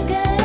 good.